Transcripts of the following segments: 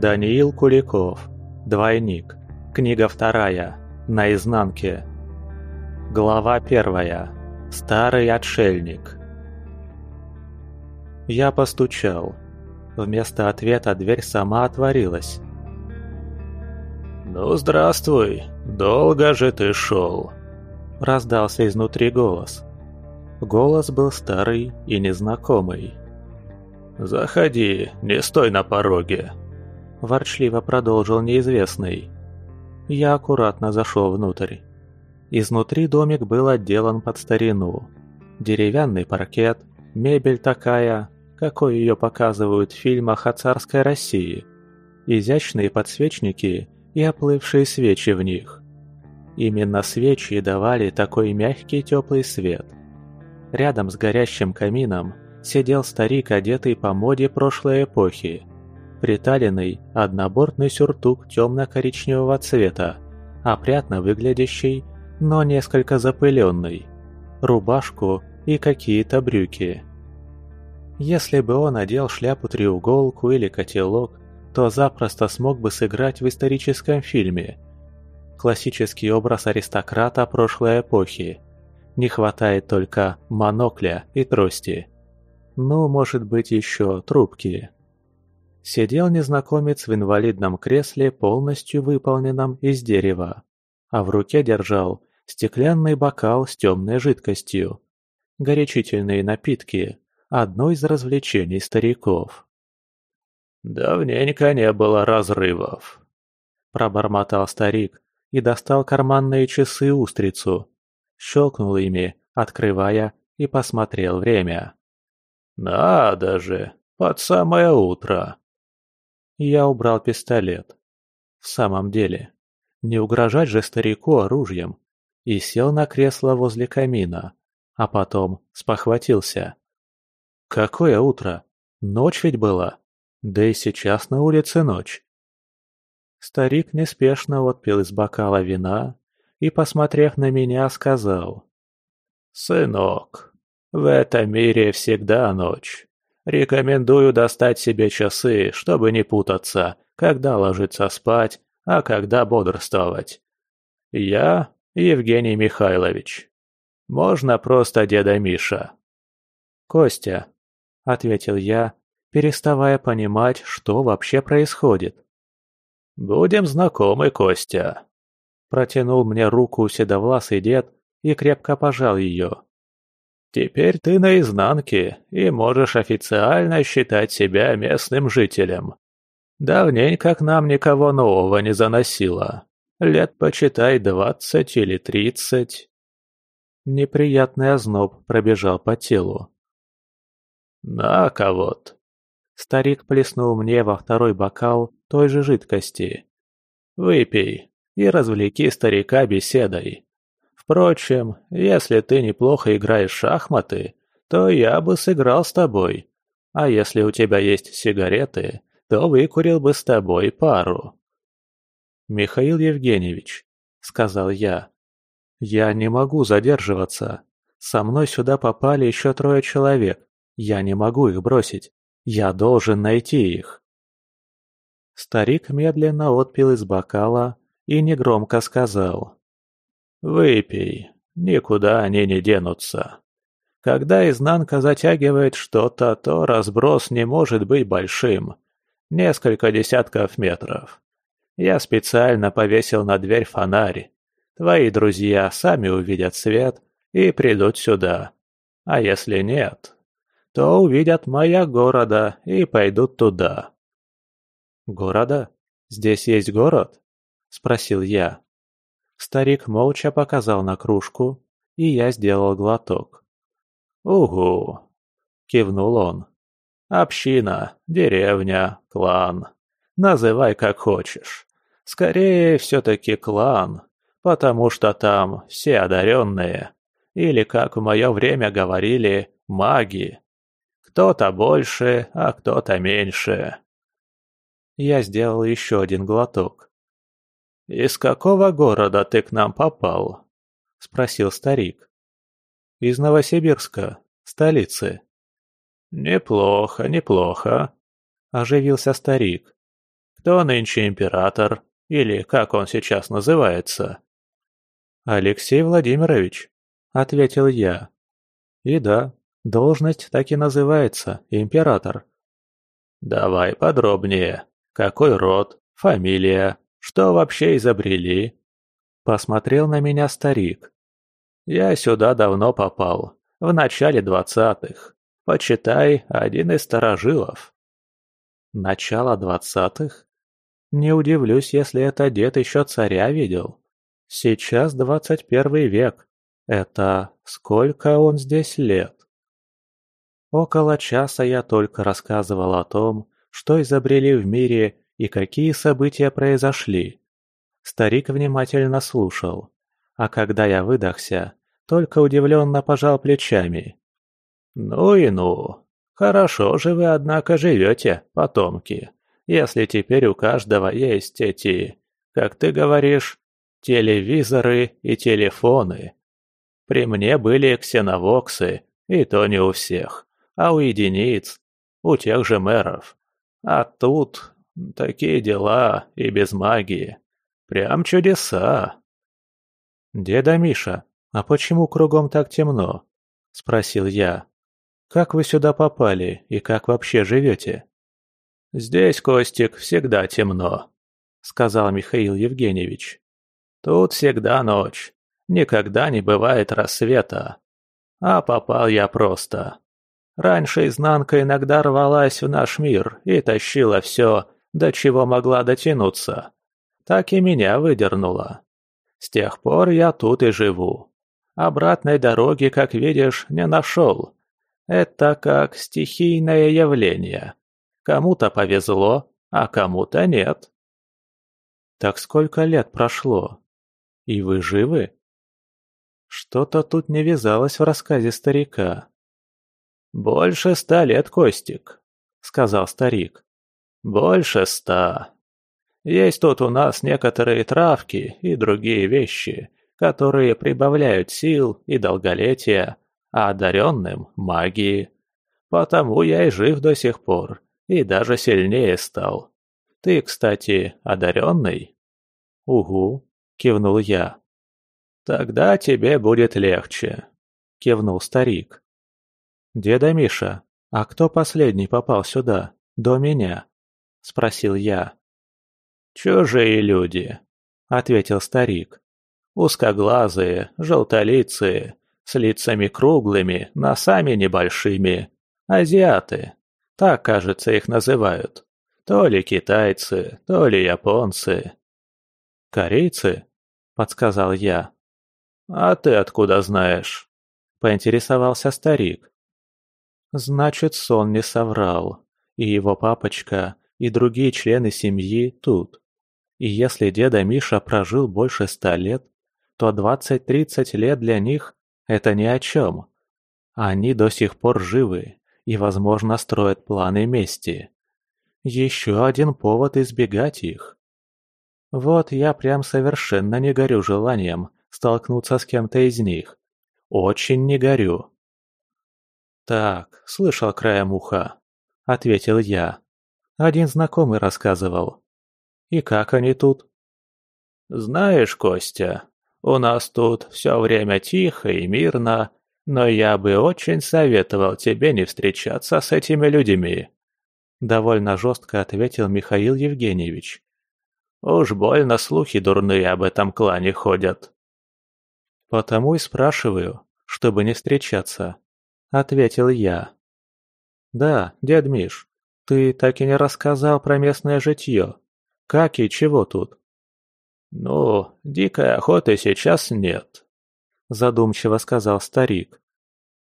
Даниил Куликов, двойник, книга вторая, На изнанке. Глава первая. Старый отшельник. Я постучал. Вместо ответа дверь сама отворилась. «Ну, здравствуй! Долго же ты шел!» Раздался изнутри голос. Голос был старый и незнакомый. «Заходи, не стой на пороге!» ворчливо продолжил неизвестный. Я аккуратно зашел внутрь. Изнутри домик был отделан под старину. Деревянный паркет, мебель такая, какой ее показывают в фильмах о царской России. Изящные подсвечники и оплывшие свечи в них. Именно свечи давали такой мягкий теплый свет. Рядом с горящим камином сидел старик, одетый по моде прошлой эпохи – приталенный однобортный сюртук темно-коричневого цвета, опрятно выглядящий, но несколько запыленный, рубашку и какие-то брюки. Если бы он одел шляпу-треуголку или котелок, то запросто смог бы сыграть в историческом фильме. Классический образ аристократа прошлой эпохи. Не хватает только монокля и трости. Ну, может быть, еще трубки. Сидел незнакомец в инвалидном кресле, полностью выполненном из дерева, а в руке держал стеклянный бокал с темной жидкостью. Горячительные напитки – одно из развлечений стариков. «Давненько не было разрывов», – пробормотал старик и достал карманные часы устрицу, щелкнул ими, открывая, и посмотрел время. «Надо же, под самое утро!» Я убрал пистолет. В самом деле, не угрожать же старику оружием. И сел на кресло возле камина, а потом спохватился. Какое утро? Ночь ведь была. Да и сейчас на улице ночь. Старик неспешно отпил из бокала вина и, посмотрев на меня, сказал. «Сынок, в этом мире всегда ночь. Рекомендую достать себе часы, чтобы не путаться, когда ложиться спать, а когда бодрствовать. Я Евгений Михайлович. Можно просто деда Миша. Костя, — ответил я, переставая понимать, что вообще происходит. «Будем знакомы, Костя», — протянул мне руку седовласый дед и крепко пожал ее. Теперь ты на изнанке и можешь официально считать себя местным жителем. Давненько к нам никого нового не заносило. Лет, почитай, двадцать или тридцать. Неприятный озноб пробежал по телу. «На, кого-то!» Старик плеснул мне во второй бокал той же жидкости. «Выпей и развлеки старика беседой». Впрочем, если ты неплохо играешь в шахматы, то я бы сыграл с тобой. А если у тебя есть сигареты, то выкурил бы с тобой пару. Михаил Евгеньевич, сказал я, я не могу задерживаться. Со мной сюда попали еще трое человек. Я не могу их бросить. Я должен найти их. Старик медленно отпил из бокала и негромко сказал. Выпей. Никуда они не денутся. Когда изнанка затягивает что-то, то разброс не может быть большим. Несколько десятков метров. Я специально повесил на дверь фонарь. Твои друзья сами увидят свет и придут сюда. А если нет, то увидят моя города и пойдут туда». «Города? Здесь есть город?» – спросил я. Старик молча показал на кружку, и я сделал глоток. «Угу!» — кивнул он. «Община, деревня, клан. Называй как хочешь. Скорее, все-таки клан, потому что там все одаренные. Или, как в мое время говорили, маги. Кто-то больше, а кто-то меньше». Я сделал еще один глоток. «Из какого города ты к нам попал?» — спросил старик. «Из Новосибирска, столицы». «Неплохо, неплохо», — оживился старик. «Кто нынче император, или как он сейчас называется?» «Алексей Владимирович», — ответил я. «И да, должность так и называется, император». «Давай подробнее. Какой род, фамилия, что вообще изобрели? Посмотрел на меня старик. Я сюда давно попал, в начале двадцатых. Почитай, один из старожилов. Начало двадцатых? Не удивлюсь, если это дед еще царя видел. Сейчас двадцать первый век. Это сколько он здесь лет? Около часа я только рассказывал о том, что изобрели в мире и какие события произошли. Старик внимательно слушал, а когда я выдохся, только удивленно пожал плечами. «Ну и ну. Хорошо же вы, однако, живете, потомки, если теперь у каждого есть эти, как ты говоришь, телевизоры и телефоны. При мне были ксеновоксы, и то не у всех, а у единиц, у тех же мэров. А тут такие дела и без магии. Прям чудеса!» «Деда Миша, а почему кругом так темно?» — спросил я. «Как вы сюда попали и как вообще живете?» «Здесь, Костик, всегда темно», — сказал Михаил Евгеньевич. «Тут всегда ночь. Никогда не бывает рассвета. А попал я просто. Раньше изнанка иногда рвалась в наш мир и тащила все, до чего могла дотянуться. Так и меня выдернула. С тех пор я тут и живу. Обратной дороги, как видишь, не нашел. Это как стихийное явление. Кому-то повезло, а кому-то нет. Так сколько лет прошло? И вы живы? Что-то тут не вязалось в рассказе старика. «Больше ста лет, Костик», — сказал старик. Больше ста. Есть тут у нас некоторые травки и другие вещи, которые прибавляют сил и долголетия, а одаренным – магии. Потому я и жив до сих пор, и даже сильнее стал. Ты, кстати, одаренный? «Угу», – кивнул я. «Тогда тебе будет легче», – кивнул старик. «Деда Миша, а кто последний попал сюда, до меня?» спросил я. «Чужие люди», — ответил старик. «Узкоглазые, желтолицые, с лицами круглыми, носами небольшими. Азиаты. Так, кажется, их называют. То ли китайцы, то ли японцы». «Корейцы?» — подсказал я. «А ты откуда знаешь?» — поинтересовался старик. «Значит, сон не соврал, и его папочка и другие члены семьи тут. И если деда Миша прожил больше ста лет, то 20-30 лет для них – это ни о чем. Они до сих пор живы и, возможно, строят планы мести. Еще один повод избегать их. Вот я прям совершенно не горю желанием столкнуться с кем-то из них. Очень не горю. «Так, слышал краем уха», — ответил я один знакомый рассказывал. И как они тут? Знаешь, Костя, у нас тут все время тихо и мирно, но я бы очень советовал тебе не встречаться с этими людьми. Довольно жестко ответил Михаил Евгеньевич. Уж больно слухи дурные об этом клане ходят. Потому и спрашиваю, чтобы не встречаться, ответил я. Да, дед Миш, ты так и не рассказал про местное житье. Как и чего тут?» «Ну, дикой охоты сейчас нет», — задумчиво сказал старик.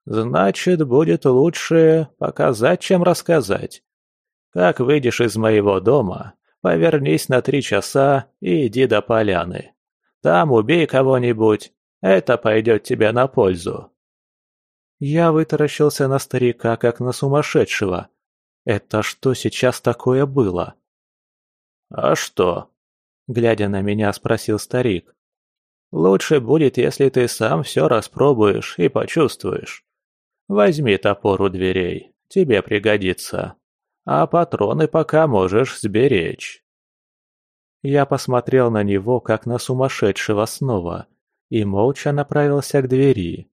«Значит, будет лучше показать, чем рассказать. Как выйдешь из моего дома, повернись на три часа и иди до поляны. Там убей кого-нибудь, это пойдет тебе на пользу». Я вытаращился на старика, как на сумасшедшего. «Это что сейчас такое было?» «А что?» — глядя на меня, спросил старик. «Лучше будет, если ты сам все распробуешь и почувствуешь. Возьми топор у дверей, тебе пригодится. А патроны пока можешь сберечь». Я посмотрел на него, как на сумасшедшего снова, и молча направился к двери.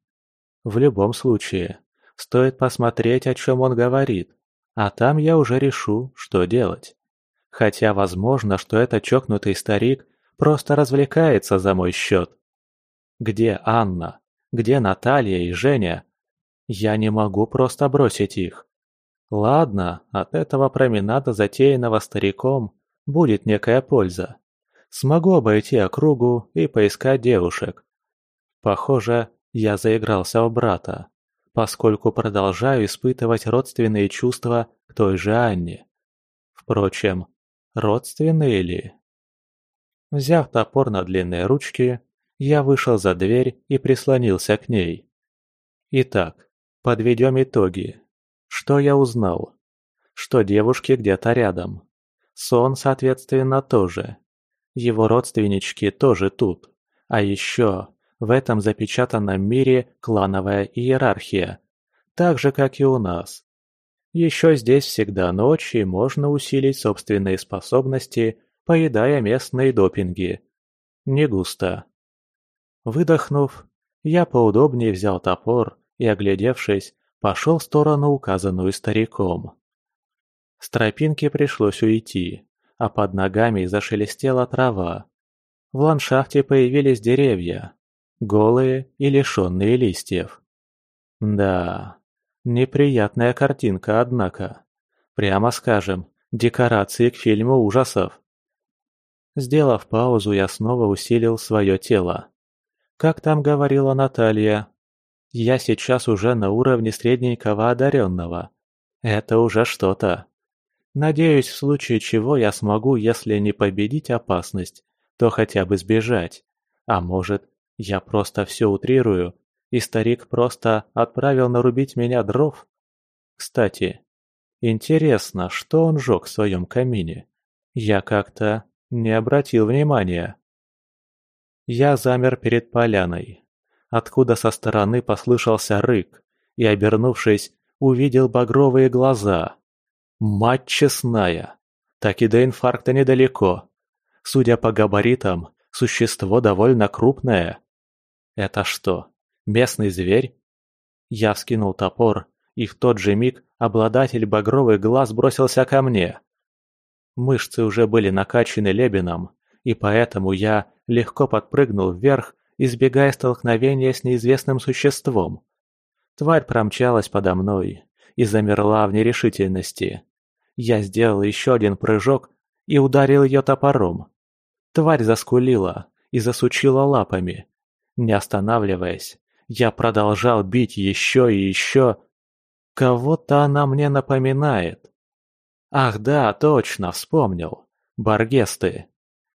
В любом случае, стоит посмотреть, о чем он говорит а там я уже решу, что делать. Хотя возможно, что этот чокнутый старик просто развлекается за мой счет. Где Анна? Где Наталья и Женя? Я не могу просто бросить их. Ладно, от этого променада, затеянного стариком, будет некая польза. Смогу обойти округу и поискать девушек. Похоже, я заигрался у брата поскольку продолжаю испытывать родственные чувства к той же Анне. Впрочем, родственные ли? Взяв топор на длинные ручки, я вышел за дверь и прислонился к ней. Итак, подведем итоги. Что я узнал? Что девушки где-то рядом. Сон, соответственно, тоже. Его родственнички тоже тут. А еще в этом запечатанном мире клановая иерархия, так же, как и у нас. Еще здесь всегда ночь, и можно усилить собственные способности, поедая местные допинги. Не густо. Выдохнув, я поудобнее взял топор и, оглядевшись, пошел в сторону, указанную стариком. С тропинки пришлось уйти, а под ногами зашелестела трава. В ландшафте появились деревья, голые и лишенные листьев. Да, неприятная картинка, однако. Прямо скажем, декорации к фильму ужасов. Сделав паузу, я снова усилил свое тело. Как там говорила Наталья, я сейчас уже на уровне средненького одаренного. Это уже что-то. Надеюсь, в случае чего я смогу, если не победить опасность, то хотя бы сбежать. А может, я просто все утрирую, и старик просто отправил нарубить меня дров. Кстати, интересно, что он жег в своем камине? Я как-то не обратил внимания. Я замер перед поляной, откуда со стороны послышался рык, и, обернувшись, увидел багровые глаза. Мать честная! Так и до инфаркта недалеко. Судя по габаритам, существо довольно крупное это что местный зверь я скинул топор и в тот же миг обладатель багровых глаз бросился ко мне мышцы уже были накачаны лебеном и поэтому я легко подпрыгнул вверх избегая столкновения с неизвестным существом тварь промчалась подо мной и замерла в нерешительности я сделал еще один прыжок и ударил ее топором. Тварь заскулила и засучила лапами, не останавливаясь. Я продолжал бить еще и еще. Кого-то она мне напоминает. Ах да, точно, вспомнил. Баргесты,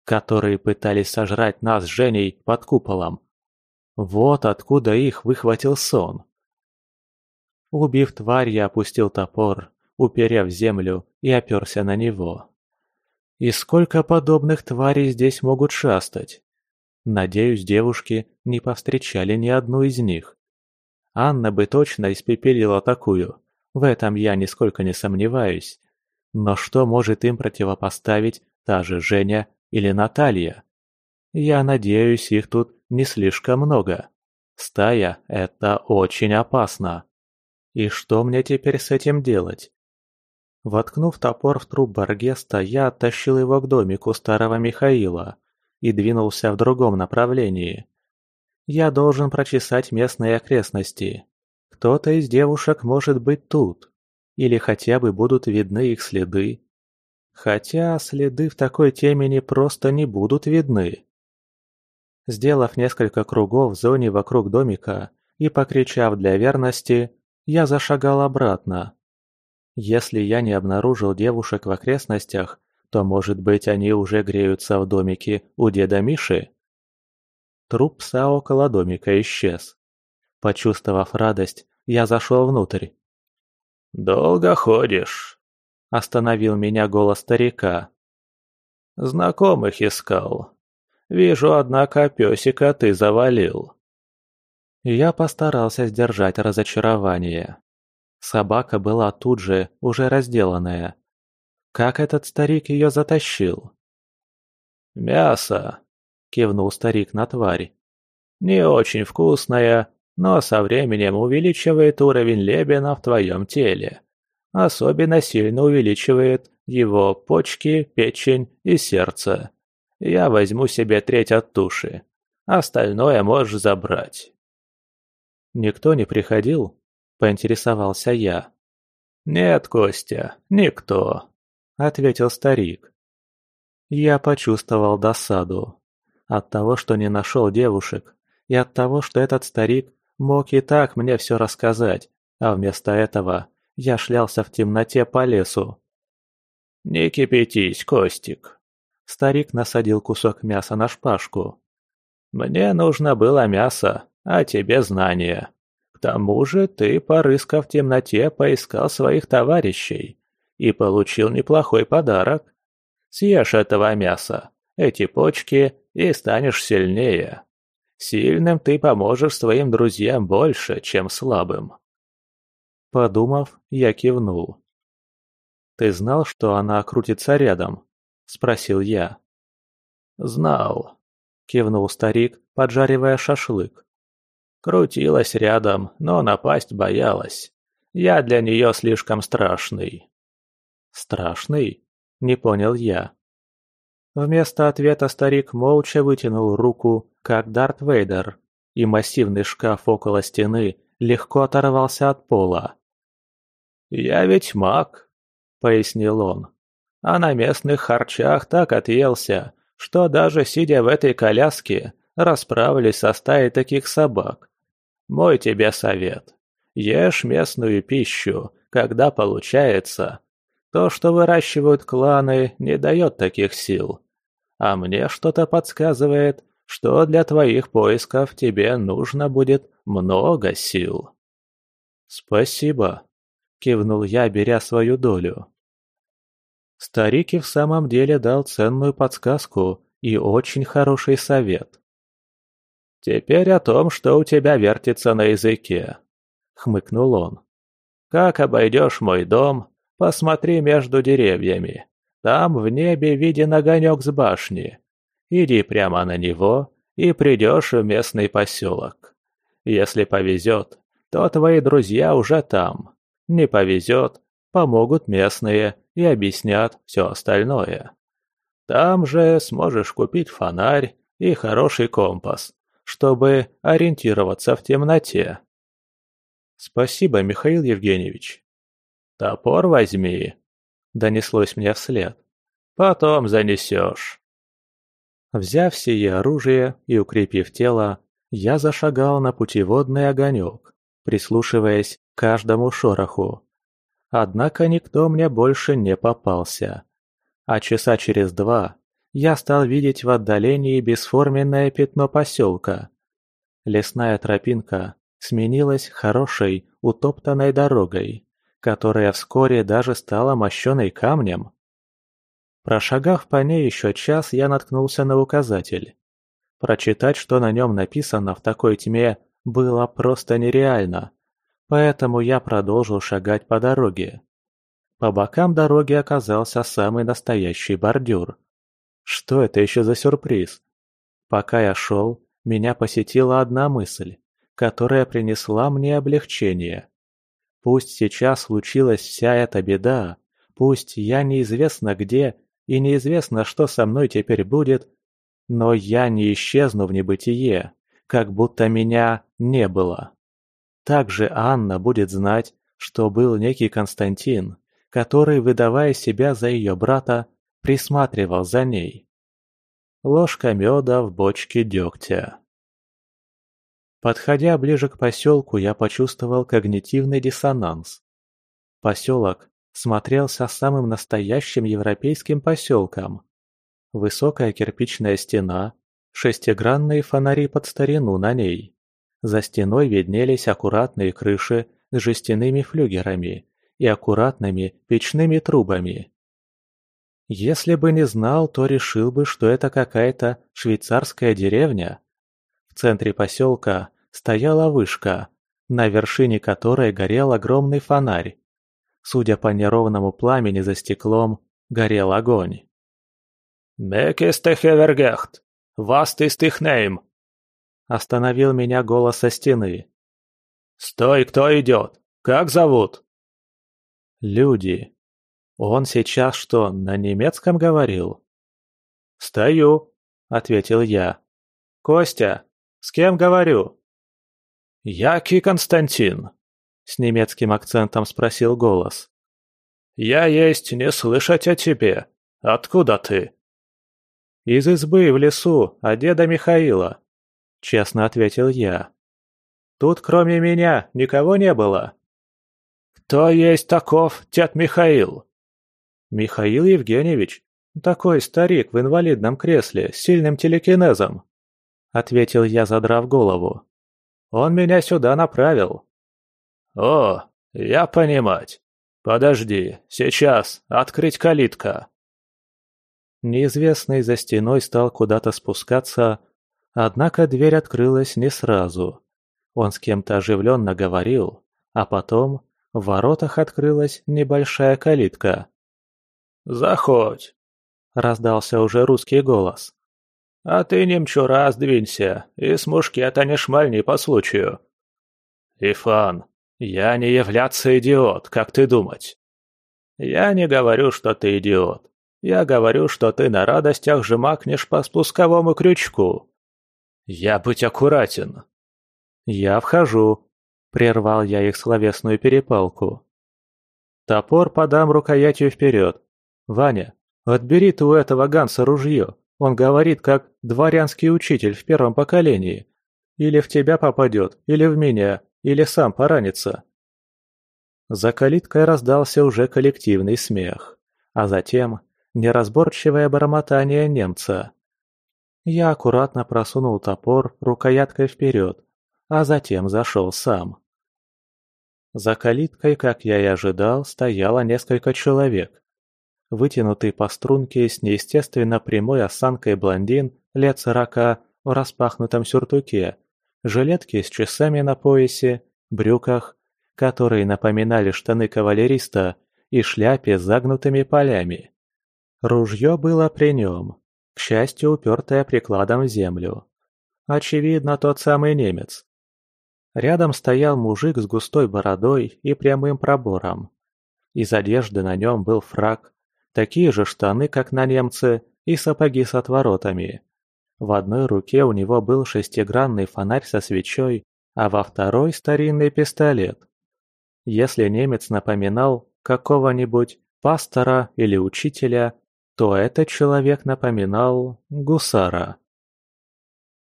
которые пытались сожрать нас с Женей под куполом. Вот откуда их выхватил сон. Убив тварь, я опустил топор, уперев землю и оперся на него. И сколько подобных тварей здесь могут шастать? Надеюсь, девушки не повстречали ни одну из них. Анна бы точно испепелила такую, в этом я нисколько не сомневаюсь. Но что может им противопоставить та же Женя или Наталья? Я надеюсь, их тут не слишком много. Стая – это очень опасно. И что мне теперь с этим делать? Воткнув топор в труп Баргеста, я оттащил его к домику старого Михаила – и двинулся в другом направлении. Я должен прочесать местные окрестности. Кто-то из девушек может быть тут. Или хотя бы будут видны их следы. Хотя следы в такой темени просто не будут видны. Сделав несколько кругов в зоне вокруг домика и покричав для верности, я зашагал обратно. Если я не обнаружил девушек в окрестностях, то может быть они уже греются в домике у деда Миши?» Труп пса около домика исчез. Почувствовав радость, я зашел внутрь. «Долго ходишь?» – остановил меня голос старика. «Знакомых искал. Вижу, однако, песика ты завалил». Я постарался сдержать разочарование. Собака была тут же, уже разделанная, как этот старик ее затащил. «Мясо!» — кивнул старик на тварь. «Не очень вкусное, но со временем увеличивает уровень лебена в твоем теле. Особенно сильно увеличивает его почки, печень и сердце. Я возьму себе треть от туши. Остальное можешь забрать». «Никто не приходил?» — поинтересовался я. «Нет, Костя, никто», ответил старик. Я почувствовал досаду от того, что не нашел девушек, и от того, что этот старик мог и так мне все рассказать, а вместо этого я шлялся в темноте по лесу. «Не кипятись, Костик!» Старик насадил кусок мяса на шпажку. «Мне нужно было мясо, а тебе знания. К тому же ты, порыскав в темноте, поискал своих товарищей и получил неплохой подарок. Съешь этого мяса, эти почки, и станешь сильнее. Сильным ты поможешь своим друзьям больше, чем слабым». Подумав, я кивнул. «Ты знал, что она крутится рядом?» – спросил я. «Знал», – кивнул старик, поджаривая шашлык. Крутилась рядом, но напасть боялась. Я для нее слишком страшный страшный?» Не понял я. Вместо ответа старик молча вытянул руку, как Дарт Вейдер, и массивный шкаф около стены легко оторвался от пола. «Я ведь маг», — пояснил он, — «а на местных харчах так отъелся, что даже сидя в этой коляске расправились со стаей таких собак. Мой тебе совет. Ешь местную пищу, когда получается, то, что выращивают кланы, не дает таких сил. А мне что-то подсказывает, что для твоих поисков тебе нужно будет много сил». «Спасибо», — кивнул я, беря свою долю. Старик и в самом деле дал ценную подсказку и очень хороший совет. «Теперь о том, что у тебя вертится на языке», — хмыкнул он. «Как обойдешь мой дом, Посмотри между деревьями. Там в небе виден огонек с башни. Иди прямо на него, и придешь в местный поселок. Если повезет, то твои друзья уже там. Не повезет, помогут местные и объяснят все остальное. Там же сможешь купить фонарь и хороший компас, чтобы ориентироваться в темноте. Спасибо, Михаил Евгеньевич. Ta возьми, mī, донеслось мне вслед. Потом занесешь. Взяв сие оружие и укрепив тело, я зашагал на путеводный огонек, прислушиваясь к каждому шороху. Однако никто мне больше не попался. А часа через два я стал видеть в отдалении бесформенное пятно поселка. Лесная тропинка сменилась хорошей, утоптанной дорогой которая вскоре даже стала мощеной камнем. Прошагав по ней еще час, я наткнулся на указатель. Прочитать, что на нем написано в такой тьме, было просто нереально, поэтому я продолжил шагать по дороге. По бокам дороги оказался самый настоящий бордюр. Что это еще за сюрприз? Пока я шел, меня посетила одна мысль, которая принесла мне облегчение. Пусть сейчас случилась вся эта беда, пусть я неизвестно где и неизвестно, что со мной теперь будет, но я не исчезну в небытие, как будто меня не было. Также Анна будет знать, что был некий Константин, который, выдавая себя за ее брата, присматривал за ней. Ложка меда в бочке дегтя. Подходя ближе к поселку, я почувствовал когнитивный диссонанс. Поселок смотрелся самым настоящим европейским поселком. Высокая кирпичная стена, шестигранные фонари под старину на ней. За стеной виднелись аккуратные крыши с жестяными флюгерами и аккуратными печными трубами. Если бы не знал, то решил бы, что это какая-то швейцарская деревня. В центре поселка стояла вышка, на вершине которой горел огромный фонарь. Судя по неровному пламени за стеклом, горел огонь. «Мекесте Хевергехт! Вас ты стихнейм!» Остановил меня голос со стены. «Стой, кто идет? Как зовут?» «Люди. Он сейчас что, на немецком говорил?» «Стою», — ответил я. «Костя, с кем говорю?» «Jaki Константин?» — с немецким акцентом спросил голос. «Я есть не слышать о тебе. Откуда ты?» «Из избы в лесу, от деда Михаила», — честно ответил я. «Тут кроме меня никого не было». «Кто есть таков, дед Михаил?» «Михаил Евгеньевич, такой старик в инвалидном кресле с сильным телекинезом», — ответил я, задрав голову. Он меня сюда направил». «О, я понимать. Подожди, сейчас, открыть калитка». Неизвестный за стеной стал куда-то спускаться, однако дверь открылась не сразу. Он с кем-то оживленно говорил, а потом в воротах открылась небольшая калитка. «Заходь!» – раздался уже русский голос. А ты немчо раз двинься, и с мушки а отонешь мальни по случаю. Ифан, я не являться идиот, как ты думать. Я не говорю, что ты идиот. Я говорю, что ты на радостях же макнешь по спусковому крючку. Я быть аккуратен. Я вхожу, прервал я их словесную перепалку. Топор подам рукоятью вперед. Ваня, отбери ты у этого Ганса ружье. Он говорит, как дворянский учитель в первом поколении. Или в тебя попадет, или в меня, или сам поранится». За калиткой раздался уже коллективный смех, а затем неразборчивое бормотание немца. Я аккуратно просунул топор рукояткой вперед, а затем зашел сам. За калиткой, как я и ожидал, стояло несколько человек вытянутый по струнке с неестественно прямой осанкой блондин лет сорока в распахнутом сюртуке, жилетке с часами на поясе, брюках, которые напоминали штаны кавалериста, и шляпе с загнутыми полями. Ружье было при нем, к счастью, упертое прикладом в землю. Очевидно, тот самый немец. Рядом стоял мужик с густой бородой и прямым пробором. Из одежды на нем был фраг, Такие же штаны, как на немце, и сапоги с отворотами. В одной руке у него был шестигранный фонарь со свечой, а во второй старинный пистолет. Если немец напоминал какого-нибудь пастора или учителя, то этот человек напоминал гусара.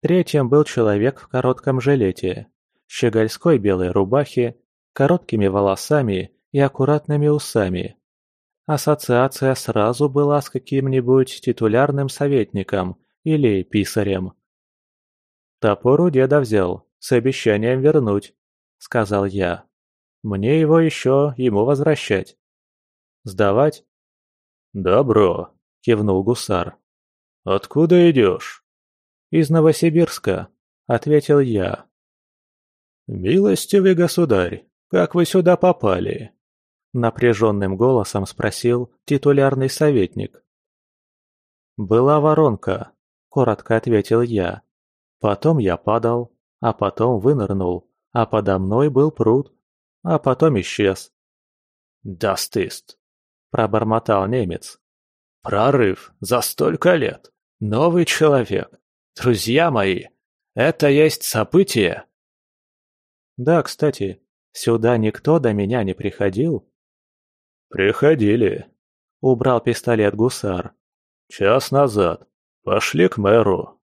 Третьим был человек в коротком жилете, щегольской белой рубахе, короткими волосами и аккуратными усами ассоциация сразу была с каким-нибудь титулярным советником или писарем. «Топор у деда взял, с обещанием вернуть», — сказал я. «Мне его еще ему возвращать». «Сдавать?» «Добро», — кивнул гусар. «Откуда идешь?» «Из Новосибирска», — ответил я. «Милостивый государь, как вы сюда попали?» напряженным голосом спросил титулярный советник. «Была воронка», — коротко ответил я. «Потом я падал, а потом вынырнул, а подо мной был пруд, а потом исчез». «Das ist», — пробормотал немец. «Прорыв за столько лет! Новый человек! Друзья мои, это есть событие!» «Да, кстати, сюда никто до меня не приходил?» приходили убрал пистолет гусар час назад пошли к мэру